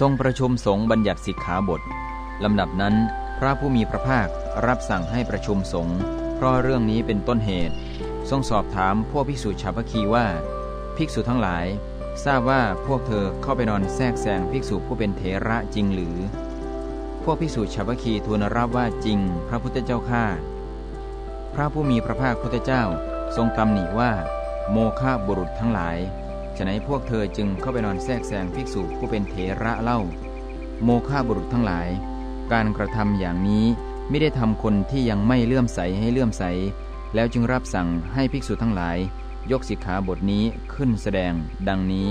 ทรงประชุมสงฆ์บัญญัติสิกขาบทลำดับนั้น พระผู้มีพระภาครับสั่งให้ประชุมสงฆ์เพราะเรื่องนี้เป็นต้นเหตุ ทรงสอบถามพวกภิกษุชาวพคีว่า ภิกษุทั้งหลาย ทราบว่าพวกเธอเข้าไปนอนแทรกแซงภิกษุผู้เป็นเถระจริงหรือ พวกภิกษุชาวพคีทูลรับว่าจริง พระพุทธเจ้าข้าพระผู้มีพระภาคพุทธเจ้า ทรงตำหนิว่า โมฆะบุรุษทั้งหลาย ฉะนั้นพวกเธอจึงเข้าไปนอนแทรกแซงภิกษุผู้เป็นเถระเล่า โมฆะบุรุษทั้งหลาย การกระทำอย่างนี้ไม่ได้ทำคนที่ยังไม่เลื่อมใสให้เลื่อมใส แล้วจึงรับสั่งให้ภิกษุทั้งหลาย ยกสิกขาบทนี้ขึ้นแสดงดังนี้